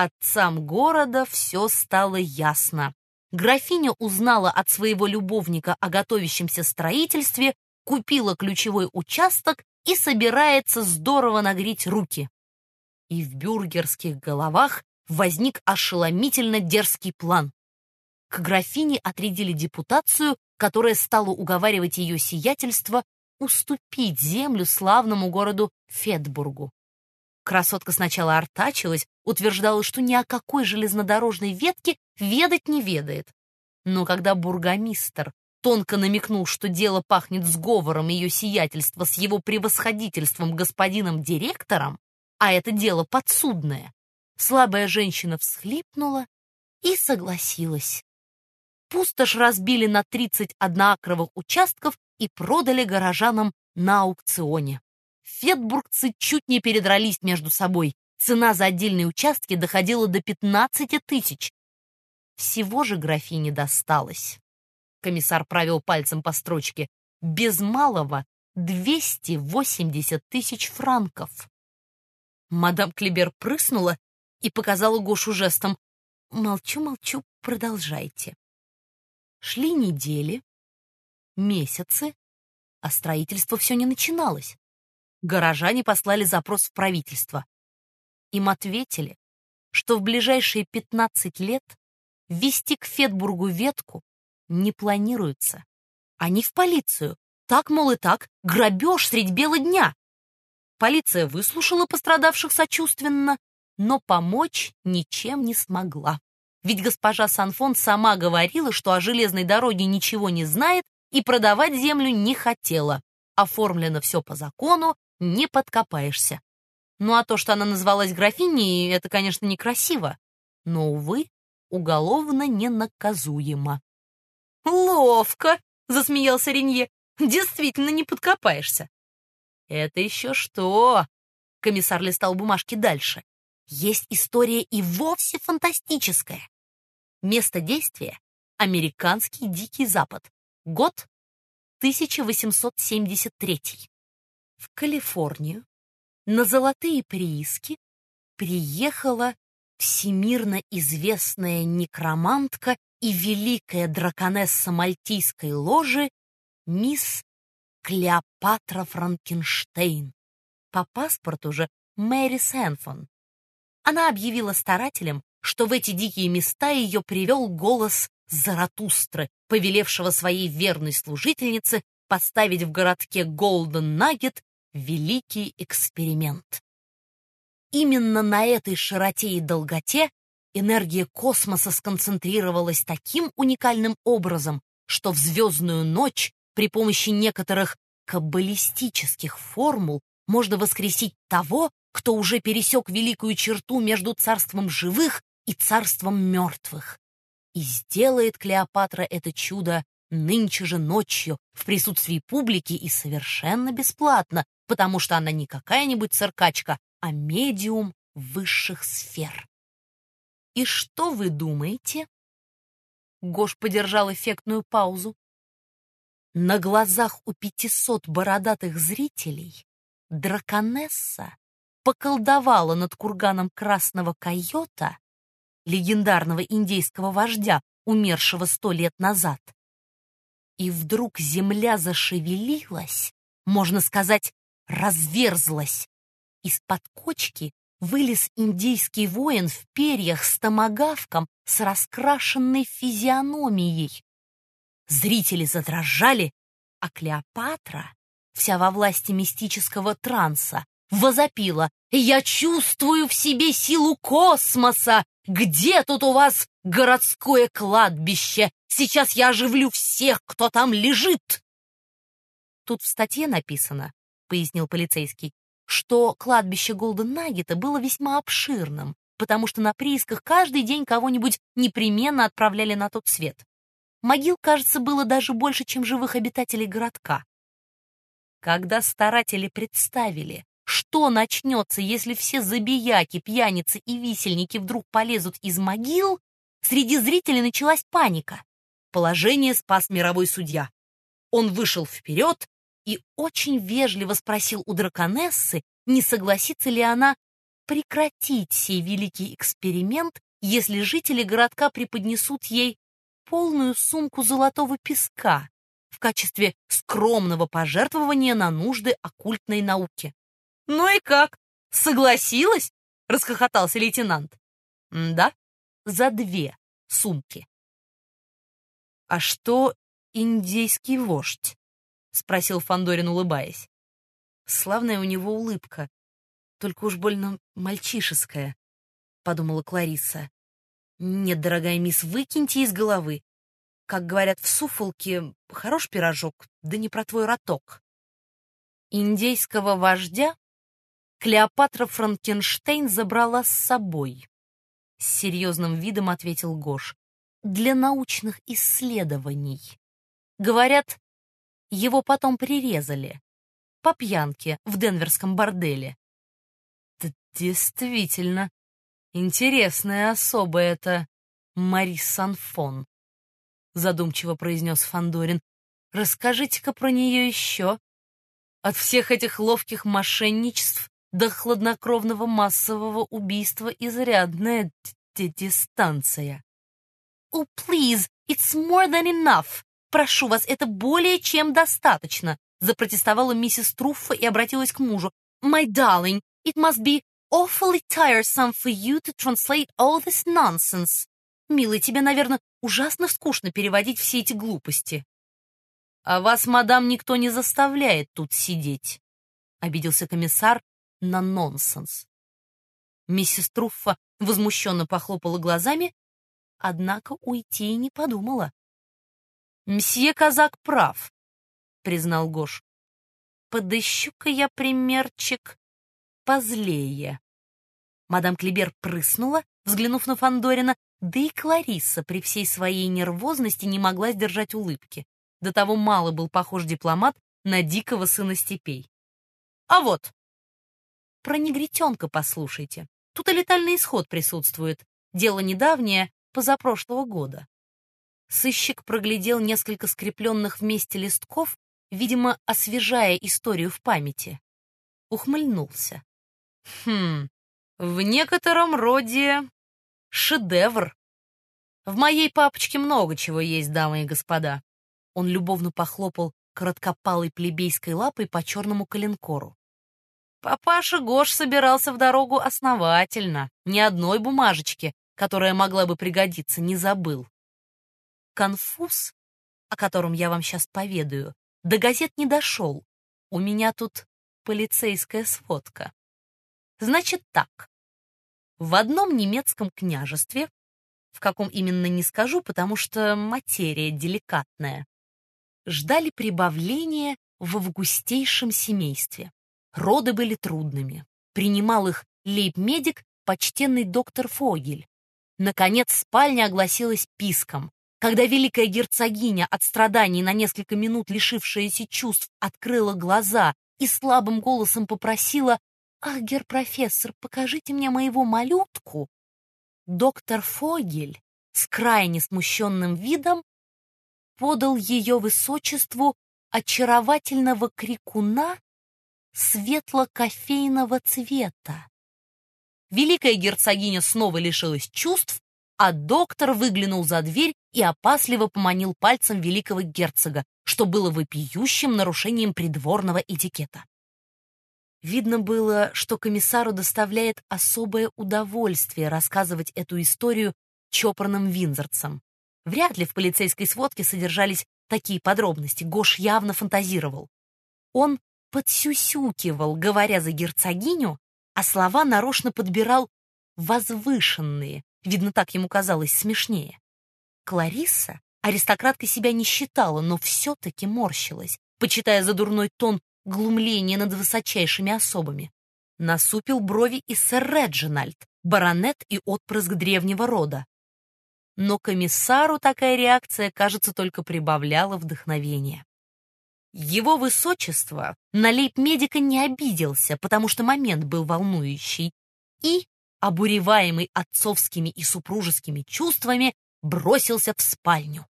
Отцам города все стало ясно. Графиня узнала от своего любовника о готовящемся строительстве, купила ключевой участок и собирается здорово нагреть руки. И в бюргерских головах возник ошеломительно дерзкий план. К графине отрядили депутацию, которая стала уговаривать ее сиятельство уступить землю славному городу Фетбургу. Красотка сначала артачилась, утверждала, что ни о какой железнодорожной ветке ведать не ведает. Но когда бургомистр тонко намекнул, что дело пахнет сговором ее сиятельства с его превосходительством господином директором, а это дело подсудное, слабая женщина всхлипнула и согласилась. Пустошь разбили на 30 одноакровых участков и продали горожанам на аукционе. Фетбургцы чуть не передрались между собой. Цена за отдельные участки доходила до 15 тысяч. Всего же графине досталось. Комиссар провел пальцем по строчке. Без малого 280 тысяч франков. Мадам Клибер прыснула и показала Гошу жестом. «Молчу, молчу, продолжайте». Шли недели, месяцы, а строительство все не начиналось. Горожане послали запрос в правительство. Им ответили, что в ближайшие 15 лет ввести к Фетбургу ветку не планируется. Они в полицию. Так, мол, и так, грабеж средь бела дня. Полиция выслушала пострадавших сочувственно, но помочь ничем не смогла. Ведь госпожа Санфон сама говорила, что о железной дороге ничего не знает и продавать землю не хотела. Оформлено все по закону, не подкопаешься. Ну а то, что она называлась графиней, это, конечно, некрасиво. Но, увы, уголовно ненаказуемо. «Ловко!» — засмеялся Ренье. «Действительно не подкопаешься». «Это еще что?» — комиссар листал бумажки дальше. «Есть история и вовсе фантастическая. Место действия — американский Дикий Запад. Год — 1873. В Калифорнию на золотые прииски приехала всемирно известная некромантка и великая драконесса мальтийской ложи мисс Клеопатра Франкенштейн. По паспорту же Мэри Сэнфон. Она объявила старателям, что в эти дикие места ее привел голос Заратустры, повелевшего своей верной служительнице поставить в городке Голден Нагет великий эксперимент. Именно на этой широте и долготе энергия космоса сконцентрировалась таким уникальным образом, что в звездную ночь при помощи некоторых каббалистических формул можно воскресить того, кто уже пересек великую черту между царством живых и царством мертвых. И сделает Клеопатра это чудо нынче же ночью в присутствии публики и совершенно бесплатно, потому что она не какая-нибудь циркачка, а медиум высших сфер. И что вы думаете? Гош подержал эффектную паузу. На глазах у пятисот бородатых зрителей драконесса поколдовала над курганом красного койота, легендарного индейского вождя, умершего сто лет назад. И вдруг земля зашевелилась, можно сказать, разверзлась. Из-под кочки вылез индийский воин в перьях с томагавком с раскрашенной физиономией. Зрители задрожали, а Клеопатра, вся во власти мистического транса, возопила «Я чувствую в себе силу космоса! Где тут у вас городское кладбище? Сейчас я оживлю всех, кто там лежит!» Тут в статье написано, — пояснил полицейский, что кладбище Голден Наггета было весьма обширным, потому что на приисках каждый день кого-нибудь непременно отправляли на тот свет. Могил, кажется, было даже больше, чем живых обитателей городка. Когда старатели представили, что начнется, если все забияки, пьяницы и висельники вдруг полезут из могил, среди зрителей началась паника. Положение спас мировой судья. Он вышел вперед и очень вежливо спросил у драконессы, не согласится ли она прекратить сей великий эксперимент, если жители городка преподнесут ей полную сумку золотого песка в качестве скромного пожертвования на нужды оккультной науки. «Ну и как? Согласилась?» — расхохотался лейтенант. «Да, за две сумки». «А что индейский вождь?» — спросил Фандорин, улыбаясь. Славная у него улыбка, только уж больно мальчишеская, — подумала Клариса. Нет, дорогая мисс, выкиньте из головы. Как говорят в Суфолке, хорош пирожок, да не про твой роток. Индейского вождя Клеопатра Франкенштейн забрала с собой. С серьезным видом ответил Гош. Для научных исследований. Говорят, его потом прирезали. По пьянке в денверском борделе. Действительно, интересная особа это Мари Санфон, задумчиво произнес Фандорин. Расскажите-ка про нее еще. От всех этих ловких мошенничеств до хладнокровного массового убийства изрядная дистанция. «Oh, please, it's more than enough. Прошу вас, это более чем достаточно», запротестовала миссис Труффа и обратилась к мужу. «My darling, it must be awfully tiresome for you to translate all this nonsense. Милый, тебе, наверное, ужасно скучно переводить все эти глупости. А вас, мадам, никто не заставляет тут сидеть, — обиделся комиссар на нонсенс. Миссис Труффа возмущенно похлопала глазами, однако уйти и не подумала. «Мсье Казак прав», — признал Гош. «Подыщу-ка я примерчик позлее». Мадам Клибер прыснула, взглянув на Фандорина, да и Клариса при всей своей нервозности не могла сдержать улыбки. До того мало был похож дипломат на дикого сына степей. А вот, про негритенка послушайте. Тут и летальный исход присутствует. Дело недавнее, позапрошлого года. Сыщик проглядел несколько скрепленных вместе листков, видимо, освежая историю в памяти. Ухмыльнулся. Хм, в некотором роде шедевр. В моей папочке много чего есть, дамы и господа. Он любовно похлопал короткопалой плебейской лапой по черному коленкору. Папаша Гош собирался в дорогу основательно, ни одной бумажечки, которая могла бы пригодиться, не забыл. Конфуз, о котором я вам сейчас поведаю, до газет не дошел. У меня тут полицейская сводка. Значит так. В одном немецком княжестве, в каком именно не скажу, потому что материя деликатная, ждали прибавления в августейшем семействе. Роды были трудными. Принимал их лейб-медик, почтенный доктор Фогель. Наконец спальня огласилась писком. Когда великая герцогиня от страданий на несколько минут лишившаяся чувств открыла глаза и слабым голосом попросила «Ах, гер-профессор, покажите мне моего малютку!» Доктор Фогель с крайне смущенным видом подал ее высочеству очаровательного крикуна светло-кофейного цвета. Великая герцогиня снова лишилась чувств, а доктор выглянул за дверь и опасливо поманил пальцем великого герцога, что было вопиющим нарушением придворного этикета. Видно было, что комиссару доставляет особое удовольствие рассказывать эту историю чопорным винзорцам. Вряд ли в полицейской сводке содержались такие подробности, Гош явно фантазировал. Он подсюсюкивал, говоря за герцогиню, а слова нарочно подбирал возвышенные, видно, так ему казалось смешнее. Кларисса аристократкой себя не считала, но все-таки морщилась, почитая за дурной тон глумление над высочайшими особами. Насупил брови и сэр Реджинальд, баронет и отпрыск древнего рода. Но комиссару такая реакция, кажется, только прибавляла вдохновения. Его высочество на лейб-медика не обиделся, потому что момент был волнующий, и, обуреваемый отцовскими и супружескими чувствами, бросился в спальню.